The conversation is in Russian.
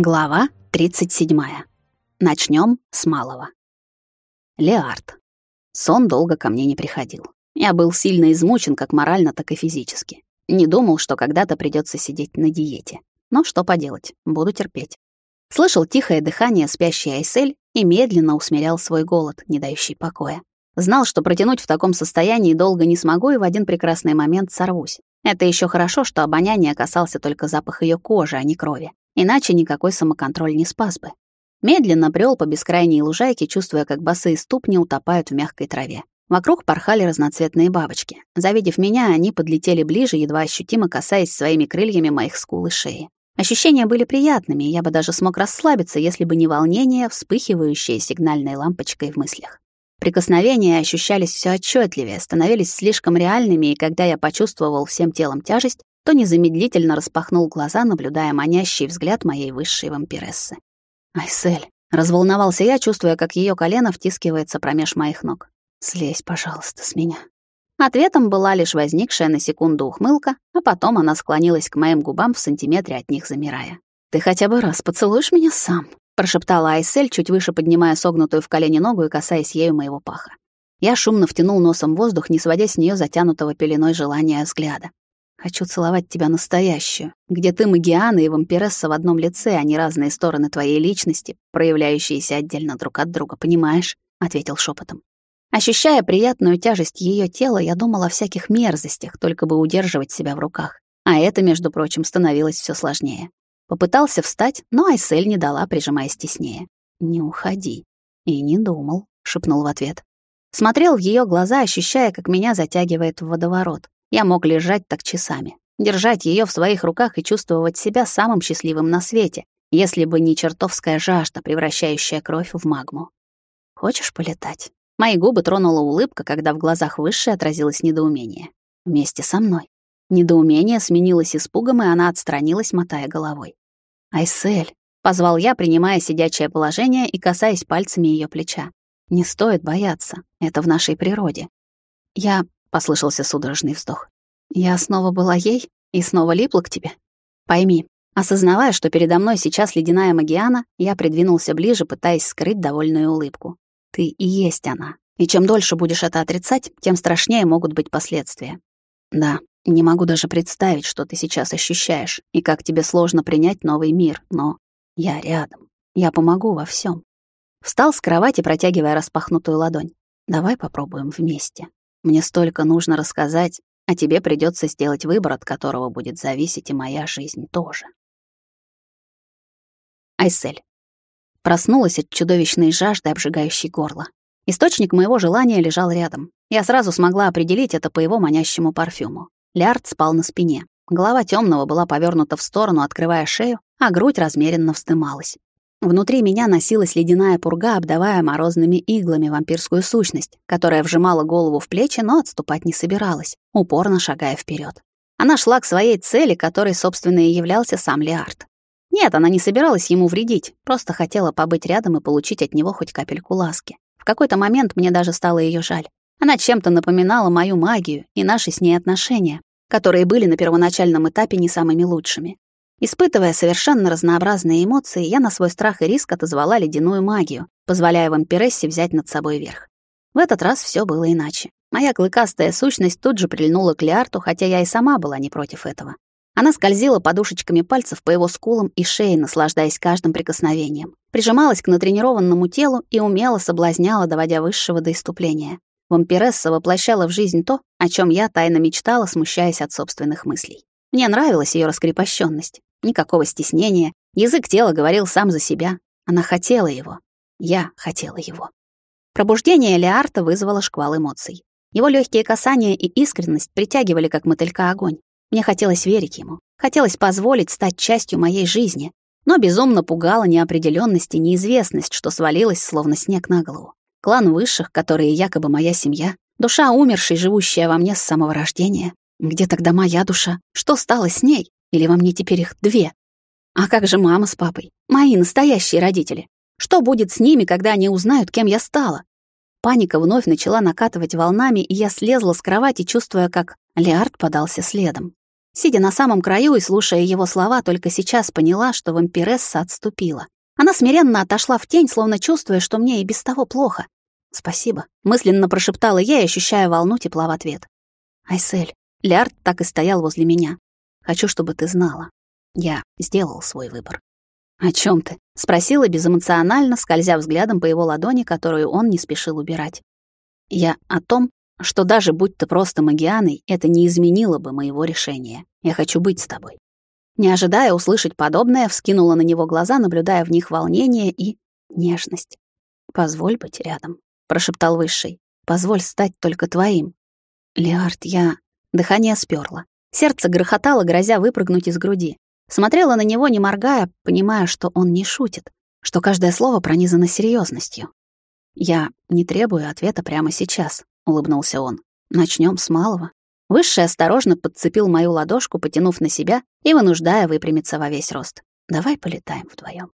Глава 37. Начнем с малого. Леард. Сон долго ко мне не приходил. Я был сильно измучен как морально, так и физически. Не думал, что когда-то придется сидеть на диете. Но что поделать, буду терпеть. Слышал тихое дыхание спящей Айсель и медленно усмирял свой голод, не дающий покоя. Знал, что протянуть в таком состоянии долго не смогу и в один прекрасный момент сорвусь. Это еще хорошо, что обоняние касался только запах ее кожи, а не крови. Иначе никакой самоконтроль не спас бы. Медленно брел по бескрайней лужайке, чувствуя, как босые ступни утопают в мягкой траве. Вокруг порхали разноцветные бабочки. Завидев меня, они подлетели ближе, едва ощутимо касаясь своими крыльями моих скул и шеи. Ощущения были приятными, и я бы даже смог расслабиться, если бы не волнение, вспыхивающее сигнальной лампочкой в мыслях. Прикосновения ощущались все отчетливее, становились слишком реальными, и когда я почувствовал всем телом тяжесть, то незамедлительно распахнул глаза, наблюдая манящий взгляд моей высшей вампирессы. «Айсель!» — разволновался я, чувствуя, как ее колено втискивается промеж моих ног. «Слезь, пожалуйста, с меня». Ответом была лишь возникшая на секунду ухмылка, а потом она склонилась к моим губам в сантиметре от них замирая. «Ты хотя бы раз поцелуешь меня сам?» — прошептала Айсель, чуть выше поднимая согнутую в колени ногу и касаясь ею моего паха. Я шумно втянул носом воздух, не сводя с нее затянутого пеленой желания взгляда. Хочу целовать тебя настоящую, где ты Магиана и вампиресса в одном лице, а не разные стороны твоей личности, проявляющиеся отдельно друг от друга, понимаешь?» — ответил шепотом. Ощущая приятную тяжесть ее тела, я думала о всяких мерзостях, только бы удерживать себя в руках. А это, между прочим, становилось все сложнее. Попытался встать, но Айсель не дала, прижимаясь теснее. «Не уходи». «И не думал», — шепнул в ответ. Смотрел в ее глаза, ощущая, как меня затягивает в водоворот. Я мог лежать так часами, держать ее в своих руках и чувствовать себя самым счастливым на свете, если бы не чертовская жажда, превращающая кровь в магму. «Хочешь полетать?» Мои губы тронула улыбка, когда в глазах высшей отразилось недоумение. Вместе со мной. Недоумение сменилось испугом, и она отстранилась, мотая головой. «Айсель», — позвал я, принимая сидячее положение и касаясь пальцами ее плеча. «Не стоит бояться, это в нашей природе. Я — послышался судорожный вздох. «Я снова была ей и снова липла к тебе? Пойми, осознавая, что передо мной сейчас ледяная Магиана, я придвинулся ближе, пытаясь скрыть довольную улыбку. Ты и есть она. И чем дольше будешь это отрицать, тем страшнее могут быть последствия. Да, не могу даже представить, что ты сейчас ощущаешь, и как тебе сложно принять новый мир, но я рядом. Я помогу во всем. Встал с кровати, протягивая распахнутую ладонь. Давай попробуем вместе. Мне столько нужно рассказать, а тебе придется сделать выбор, от которого будет зависеть и моя жизнь тоже. Айсель. Проснулась от чудовищной жажды, обжигающей горло. Источник моего желания лежал рядом. Я сразу смогла определить это по его манящему парфюму. Лярд спал на спине. Голова темного была повернута в сторону, открывая шею, а грудь размеренно вздымалась. Внутри меня носилась ледяная пурга, обдавая морозными иглами вампирскую сущность, которая вжимала голову в плечи, но отступать не собиралась, упорно шагая вперед. Она шла к своей цели, которой, собственно, и являлся сам Леард. Нет, она не собиралась ему вредить, просто хотела побыть рядом и получить от него хоть капельку ласки. В какой-то момент мне даже стало ее жаль. Она чем-то напоминала мою магию и наши с ней отношения, которые были на первоначальном этапе не самыми лучшими. Испытывая совершенно разнообразные эмоции, я на свой страх и риск отозвала ледяную магию, позволяя вампирессе взять над собой верх. В этот раз все было иначе. Моя клыкастая сущность тут же прильнула к Лиарту, хотя я и сама была не против этого. Она скользила подушечками пальцев по его скулам и шее, наслаждаясь каждым прикосновением. Прижималась к натренированному телу и умело соблазняла, доводя высшего до иступления. Вампиресса воплощала в жизнь то, о чем я тайно мечтала, смущаясь от собственных мыслей. Мне нравилась ее раскрепощенность. Никакого стеснения. Язык тела говорил сам за себя. Она хотела его. Я хотела его. Пробуждение Леарта вызвало шквал эмоций. Его легкие касания и искренность притягивали, как мотылька, огонь. Мне хотелось верить ему. Хотелось позволить стать частью моей жизни. Но безумно пугала неопределенность и неизвестность, что свалилась, словно снег на голову. Клан высших, которые якобы моя семья, душа умершей, живущая во мне с самого рождения. Где тогда моя душа? Что стало с ней? Или во мне теперь их две? А как же мама с папой? Мои настоящие родители. Что будет с ними, когда они узнают, кем я стала? Паника вновь начала накатывать волнами, и я слезла с кровати, чувствуя, как Леард подался следом. Сидя на самом краю и слушая его слова, только сейчас поняла, что вампиресса отступила. Она смиренно отошла в тень, словно чувствуя, что мне и без того плохо. «Спасибо», — мысленно прошептала я, ощущая волну тепла в ответ. «Айсель, Лярд так и стоял возле меня. Хочу, чтобы ты знала. Я сделал свой выбор». «О чем ты?» — спросила безэмоционально, скользя взглядом по его ладони, которую он не спешил убирать. «Я о том, что даже будь ты просто магианой, это не изменило бы моего решения. Я хочу быть с тобой». Не ожидая услышать подобное, вскинула на него глаза, наблюдая в них волнение и нежность. «Позволь быть рядом», — прошептал Высший. «Позволь стать только твоим». «Леард, я...» Дыхание сперло. Сердце грохотало, грозя выпрыгнуть из груди. Смотрела на него, не моргая, понимая, что он не шутит, что каждое слово пронизано серьезностью. «Я не требую ответа прямо сейчас», — улыбнулся он. Начнем с малого». Высший осторожно подцепил мою ладошку, потянув на себя и вынуждая выпрямиться во весь рост. «Давай полетаем вдвоем.